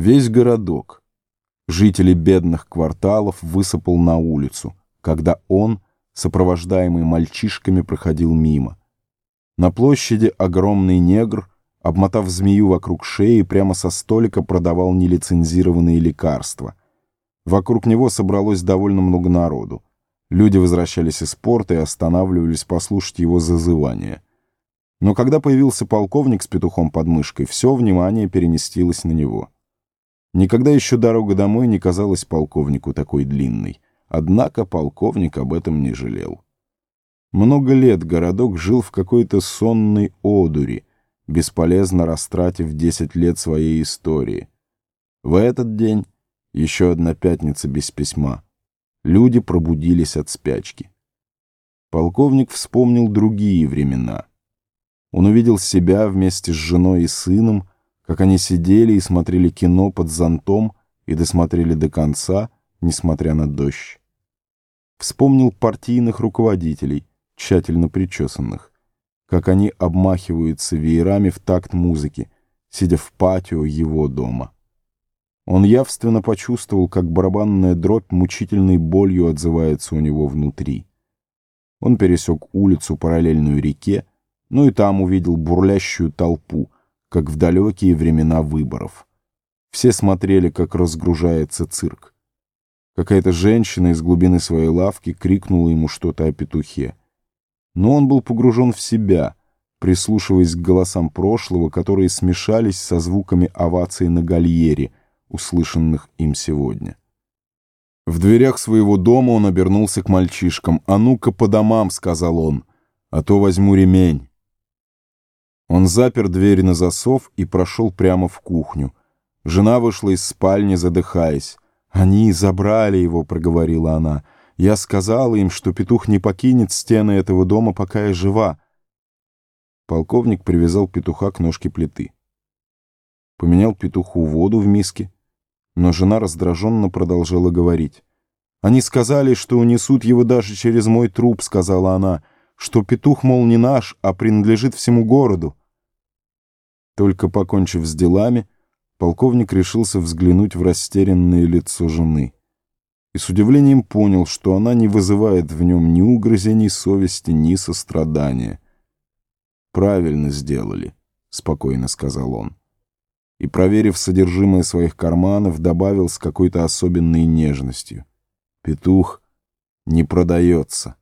Весь городок, жители бедных кварталов, высыпал на улицу, когда он, сопровождаемый мальчишками, проходил мимо. На площади огромный негр, обмотав змею вокруг шеи, прямо со столика продавал нелицензированные лекарства. Вокруг него собралось довольно много народу. Люди возвращались из порта и останавливались послушать его зазывания. Но когда появился полковник с петухом под мышкой, все внимание переместилось на него. Никогда еще дорога домой не казалась полковнику такой длинной. Однако полковник об этом не жалел. Много лет городок жил в какой-то сонной одури, бесполезно растратив десять лет своей истории. В этот день, еще одна пятница без письма, люди пробудились от спячки. Полковник вспомнил другие времена. Он увидел себя вместе с женой и сыном, как они сидели и смотрели кино под зонтом и досмотрели до конца, несмотря на дождь. Вспомнил партийных руководителей, тщательно причесанных, как они обмахиваются веерами в такт музыки, сидя в патио его дома. Он явственно почувствовал, как барабанная дробь мучительной болью отзывается у него внутри. Он пересек улицу, параллельную реке, но и там увидел бурлящую толпу — как в далекие времена выборов. Все смотрели, как разгружается цирк. Какая-то женщина из глубины своей лавки крикнула ему что-то о петухе. Но он был погружен в себя, прислушиваясь к голосам прошлого, которые смешались со звуками оваций на гальере, услышанных им сегодня. В дверях своего дома он обернулся к мальчишкам. «А ну-ка по домам», — сказал он, — «а то возьму ремень». Он запер дверь на засов и прошел прямо в кухню. Жена вышла из спальни, задыхаясь. «Они забрали его», — проговорила она. «Я сказала им, что петух не покинет стены этого дома, пока я жива». Полковник привязал петуха к ножке плиты. Поменял петуху воду в миске, но жена раздраженно продолжала говорить. «Они сказали, что унесут его даже через мой труп», — сказала она, «что петух, мол, не наш, а принадлежит всему городу». Только покончив с делами, полковник решился взглянуть в растерянное лицо жены. И с удивлением понял, что она не вызывает в нем ни угрызений совести, ни сострадания. «Правильно сделали», — спокойно сказал он. И, проверив содержимое своих карманов, добавил с какой-то особенной нежностью. «Петух не продается».